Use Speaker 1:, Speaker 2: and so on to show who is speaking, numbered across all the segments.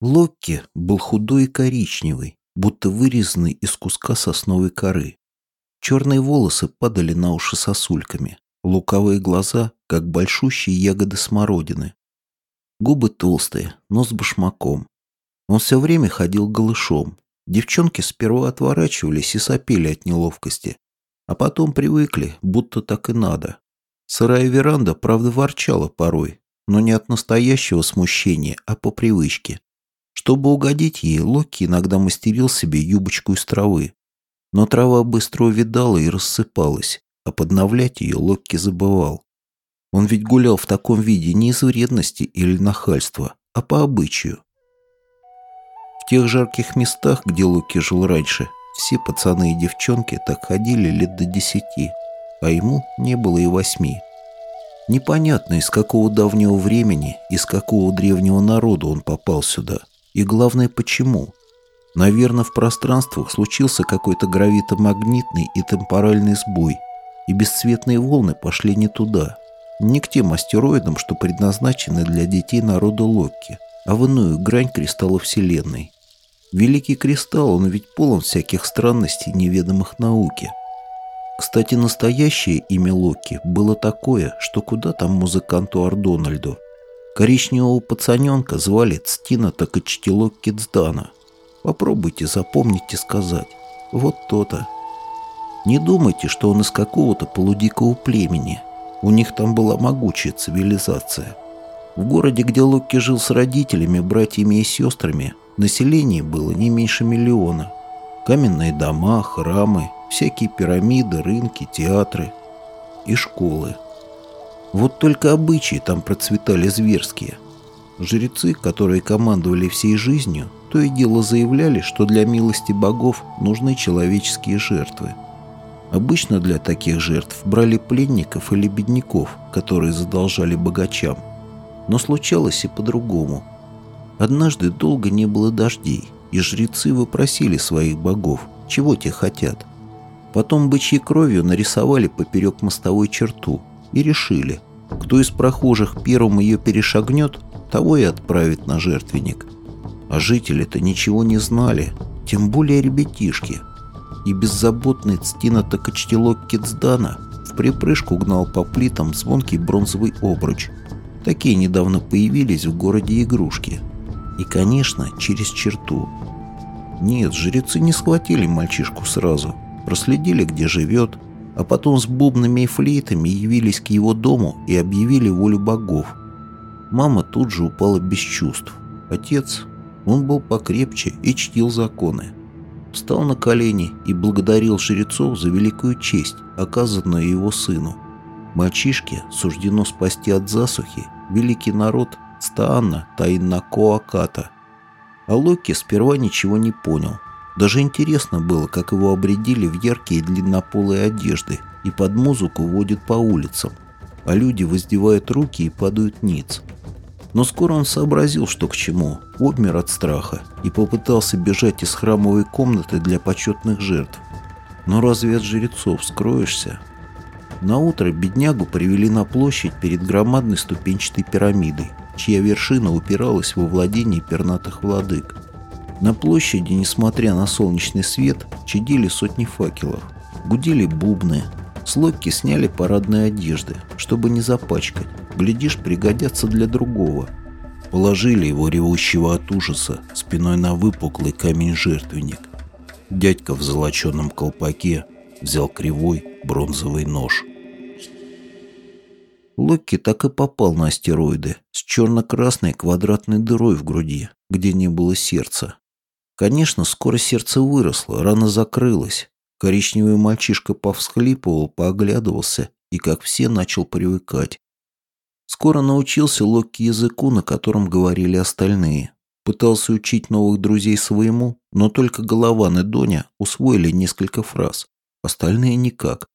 Speaker 1: Локки был худой и коричневый, будто вырезанный из куска сосновой коры. Черные волосы падали на уши сосульками, луковые глаза, как большущие ягоды смородины. Губы толстые, нос башмаком. Он все время ходил голышом. Девчонки сперва отворачивались и сопели от неловкости, а потом привыкли, будто так и надо. Сырая веранда, правда, ворчала порой, но не от настоящего смущения, а по привычке. Чтобы угодить ей, Локи иногда мастерил себе юбочку из травы. Но трава быстро увидала и рассыпалась, а подновлять ее Локи забывал. Он ведь гулял в таком виде не из вредности или нахальства, а по обычаю. В тех жарких местах, где Локи жил раньше, все пацаны и девчонки так ходили лет до десяти, а ему не было и восьми. Непонятно, из какого давнего времени, из какого древнего народа он попал сюда – и главное, почему? Наверное, в пространствах случился какой-то гравитомагнитный и темпоральный сбой, и бесцветные волны пошли не туда. Не к тем астероидам, что предназначены для детей народа Локки, а в иную грань кристалла Вселенной. Великий кристалл, он ведь полон всяких странностей, неведомых науке. Кстати, настоящее имя Локи было такое, что куда там музыканту Ардональду – Коричневого пацаненка звали Цтина Токочтило Кицдана. Попробуйте запомнить и сказать. Вот то-то. Не думайте, что он из какого-то полудикого племени. У них там была могучая цивилизация. В городе, где Локки жил с родителями, братьями и сестрами, население было не меньше миллиона. Каменные дома, храмы, всякие пирамиды, рынки, театры и школы – вот только обычаи там процветали зверские. Жрецы, которые командовали всей жизнью, то и дело заявляли, что для милости богов нужны человеческие жертвы. Обычно для таких жертв брали пленников или бедняков, которые задолжали богачам. Но случалось и по-другому. Однажды долго не было дождей, и жрецы выпросили своих богов, чего те хотят. Потом бычьей кровью нарисовали поперек мостовой черту – и решили, кто из прохожих первым ее перешагнет, того и отправит на жертвенник. А жители-то ничего не знали, тем более ребятишки. И беззаботный Цтина Токочтелок Кицдана в припрыжку гнал по плитам звонкий бронзовый обруч. Такие недавно появились в городе игрушки. И, конечно, через черту. Нет, жрецы не схватили мальчишку сразу. Проследили, где живет, а потом с бубнами и флейтами явились к его дому и объявили волю богов. Мама тут же упала без чувств. Отец, он был покрепче и чтил законы. Встал на колени и благодарил жрецов за великую честь, оказанную его сыну. Мальчишке суждено спасти от засухи великий народ Стаанна Таиннакоаката. А Локи сперва ничего не понял – даже интересно было, как его обредили в яркие длиннополые одежды и под музыку водят по улицам, а люди воздевают руки и падают ниц. Но скоро он сообразил, что к чему, обмер от страха и попытался бежать из храмовой комнаты для почетных жертв. Но разве от жрецов скроешься? На утро беднягу привели на площадь перед громадной ступенчатой пирамидой, чья вершина упиралась во владение пернатых владык. На площади, несмотря на солнечный свет, чадили сотни факелов. Гудели бубны. Слойки сняли парадные одежды, чтобы не запачкать. Глядишь, пригодятся для другого. Положили его ревущего от ужаса спиной на выпуклый камень-жертвенник. Дядька в золоченом колпаке взял кривой бронзовый нож. Локки так и попал на астероиды с черно-красной квадратной дырой в груди, где не было сердца. Конечно, скоро сердце выросло, рана закрылась. Коричневый мальчишка повсхлипывал, пооглядывался и, как все, начал привыкать. Скоро научился Локки языку, на котором говорили остальные. Пытался учить новых друзей своему, но только Голован и Доня усвоили несколько фраз. Остальные никак.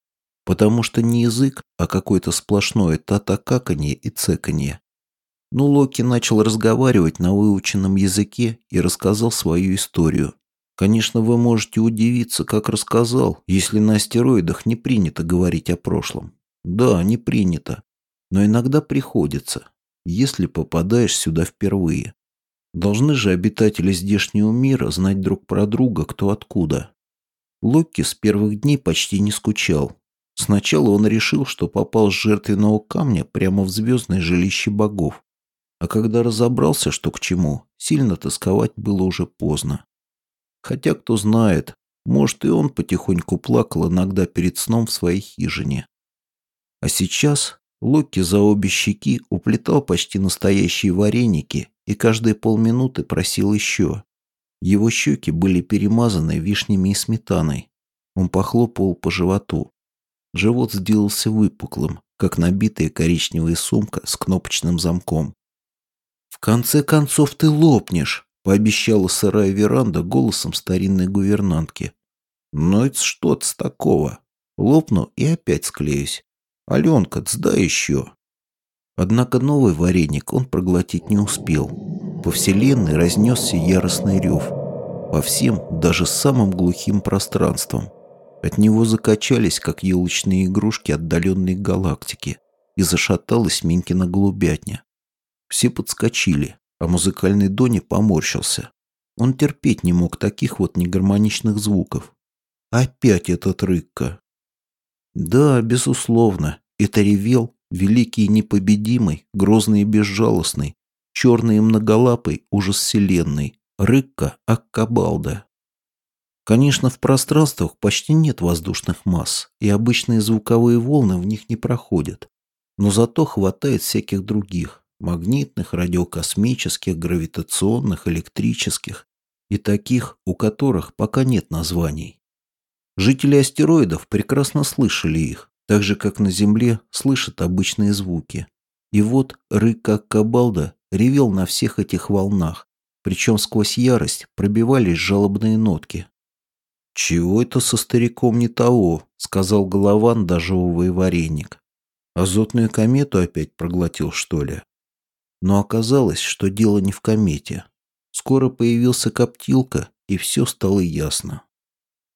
Speaker 1: Потому что не язык, а какое-то сплошное та-та-каканье и цеканье. Ну, Локи начал разговаривать на выученном языке и рассказал свою историю. Конечно, вы можете удивиться, как рассказал, если на астероидах не принято говорить о прошлом. Да, не принято. Но иногда приходится, если попадаешь сюда впервые. Должны же обитатели здешнего мира знать друг про друга кто откуда. Локки с первых дней почти не скучал. Сначала он решил, что попал с жертвенного камня прямо в звездное жилище богов. А когда разобрался, что к чему, сильно тосковать было уже поздно. Хотя, кто знает, может, и он потихоньку плакал иногда перед сном в своей хижине. А сейчас Локи за обе щеки уплетал почти настоящие вареники и каждые полминуты просил еще. Его щеки были перемазаны вишнями и сметаной. Он похлопал по животу. Живот сделался выпуклым, как набитая коричневая сумка с кнопочным замком. «В конце концов ты лопнешь», — пообещала сырая веранда голосом старинной гувернантки. «Ну это что-то с такого. Лопну и опять склеюсь. Аленка, сдай еще». Однако новый вареник он проглотить не успел. По вселенной разнесся яростный рев. По всем, даже самым глухим пространствам. От него закачались, как елочные игрушки отдаленной галактики, и зашаталась Минкина голубятня. Все подскочили, а музыкальный Дони поморщился. Он терпеть не мог таких вот негармоничных звуков. Опять этот рыкка. Да, безусловно, это ревел великий непобедимый, грозный и безжалостный, черный и многолапый ужас вселенной, Рыкка Аккабалда. Конечно, в пространствах почти нет воздушных масс, и обычные звуковые волны в них не проходят. Но зато хватает всяких других – магнитных, радиокосмических, гравитационных, электрических и таких, у которых пока нет названий. Жители астероидов прекрасно слышали их, так же, как на Земле слышат обычные звуки. И вот рык Кабалда ревел на всех этих волнах, причем сквозь ярость пробивались жалобные нотки. «Чего это со стариком не того?» — сказал Голован, дожевывая вареник. «Азотную комету опять проглотил, что ли?» Но оказалось, что дело не в комете. Скоро появился коптилка, и все стало ясно.